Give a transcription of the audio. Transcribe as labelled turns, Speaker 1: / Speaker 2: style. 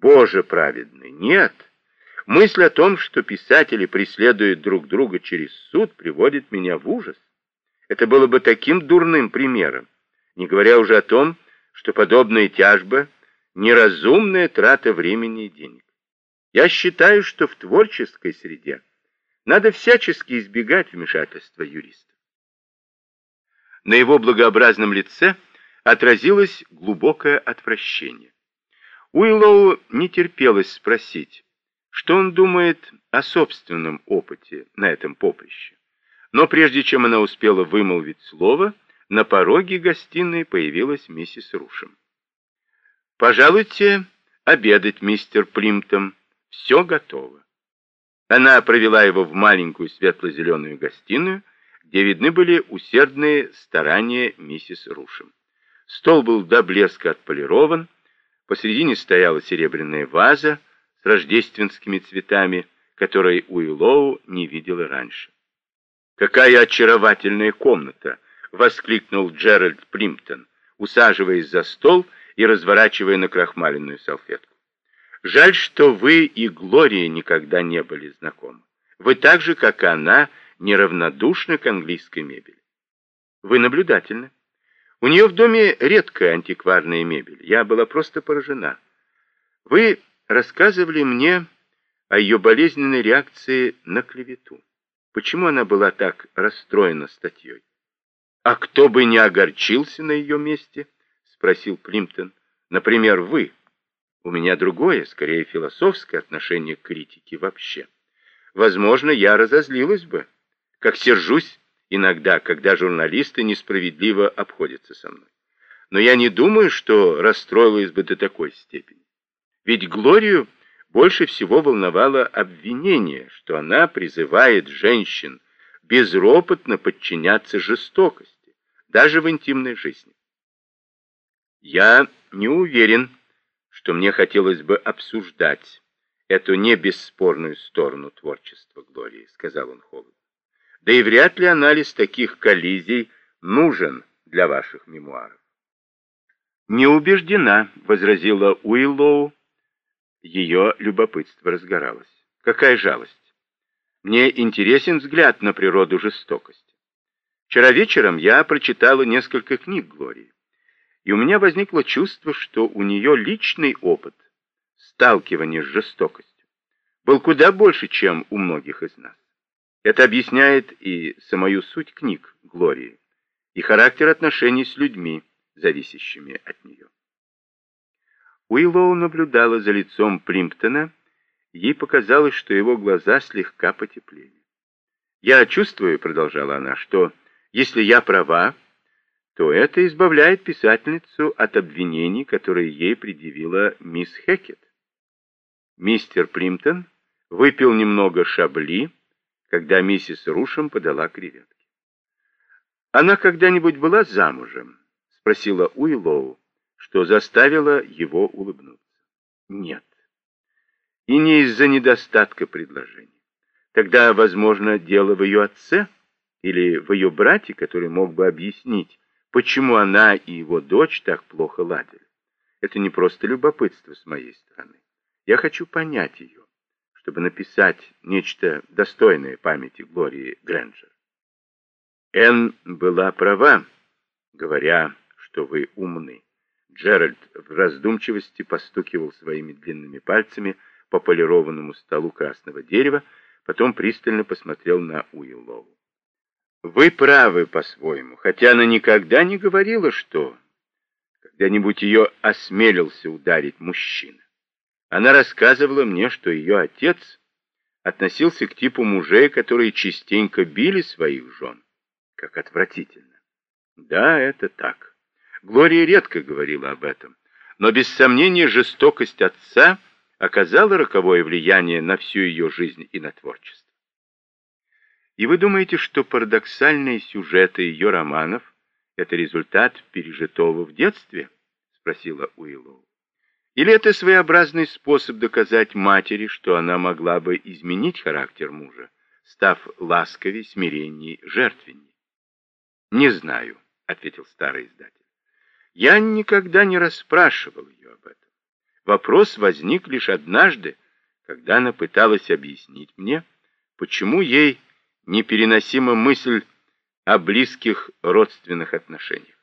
Speaker 1: Боже праведный, нет. Мысль о том, что писатели преследуют друг друга через суд, приводит меня в ужас. Это было бы таким дурным примером, не говоря уже о том, что подобная тяжба — неразумная трата времени и денег. Я считаю, что в творческой среде надо всячески избегать вмешательства юристов. На его благообразном лице отразилось глубокое отвращение. Уиллоу не терпелось спросить, что он думает о собственном опыте на этом поприще. Но прежде чем она успела вымолвить слово, на пороге гостиной появилась миссис Рушем. «Пожалуйте обедать, мистер Плимтон. Все готово». Она провела его в маленькую светло-зеленую гостиную, где видны были усердные старания миссис Рушем. Стол был до блеска отполирован, посредине стояла серебряная ваза с рождественскими цветами, которой Уиллоу не видела раньше. «Какая очаровательная комната!» — воскликнул Джеральд Плимптон, усаживаясь за стол и разворачивая на крахмаленную салфетку. «Жаль, что вы и Глория никогда не были знакомы. Вы так же, как и она, неравнодушны к английской мебели. Вы наблюдательны. У нее в доме редкая антикварная мебель. Я была просто поражена. Вы рассказывали мне о ее болезненной реакции на клевету. Почему она была так расстроена статьей? А кто бы не огорчился на ее месте? Спросил Плимптон. Например, вы. У меня другое, скорее философское отношение к критике вообще. Возможно, я разозлилась бы, как сержусь иногда, когда журналисты несправедливо обходятся со мной. Но я не думаю, что расстроилась бы до такой степени. Ведь Глорию больше всего волновало обвинение, что она призывает женщин безропотно подчиняться жестокости, даже в интимной жизни. Я не уверен, что мне хотелось бы обсуждать эту не бесспорную сторону творчества Глории, сказал он холодно. Да и вряд ли анализ таких коллизий нужен для ваших мемуаров. «Не убеждена», — возразила Уиллоу, ее любопытство разгоралось. Какая жалость! Мне интересен взгляд на природу жестокости. Вчера вечером я прочитала несколько книг Глории, и у меня возникло чувство, что у нее личный опыт сталкивания с жестокостью был куда больше, чем у многих из нас. Это объясняет и самую суть книг Глории, и характер отношений с людьми, зависящими от нее. Уиллоу наблюдала за лицом Плимптона, ей показалось, что его глаза слегка потеплели. «Я чувствую», — продолжала она, — «что если я права, то это избавляет писательницу от обвинений, которые ей предъявила мисс Хекет. Мистер Плимптон выпил немного шабли, когда миссис Рушем подала креветки. «Она когда-нибудь была замужем?» — спросила Уиллоу что заставило его улыбнуться. Нет. И не из-за недостатка предложений. Тогда, возможно, дело в ее отце или в ее брате, который мог бы объяснить, почему она и его дочь так плохо ладили. Это не просто любопытство с моей стороны. Я хочу понять ее, чтобы написать нечто достойное памяти Глории Грэнджер. Энн была права, говоря, что вы умны. Джеральд в раздумчивости постукивал своими длинными пальцами по полированному столу красного дерева, потом пристально посмотрел на Уиллоу. «Вы правы по-своему, хотя она никогда не говорила, что когда-нибудь ее осмелился ударить мужчина. Она рассказывала мне, что ее отец относился к типу мужей, которые частенько били своих жен. Как отвратительно. Да, это так. Глория редко говорила об этом, но без сомнения жестокость отца оказала роковое влияние на всю ее жизнь и на творчество. И вы думаете, что парадоксальные сюжеты ее романов — это результат пережитого в детстве? — спросила Уиллоу. Или это своеобразный способ доказать матери, что она могла бы изменить характер мужа, став ласковей, смиренней, жертвенней? «Не знаю», — ответил старый издатель. Я никогда не расспрашивал ее об этом. Вопрос возник лишь однажды, когда она пыталась объяснить мне, почему ей непереносима мысль о близких родственных отношениях.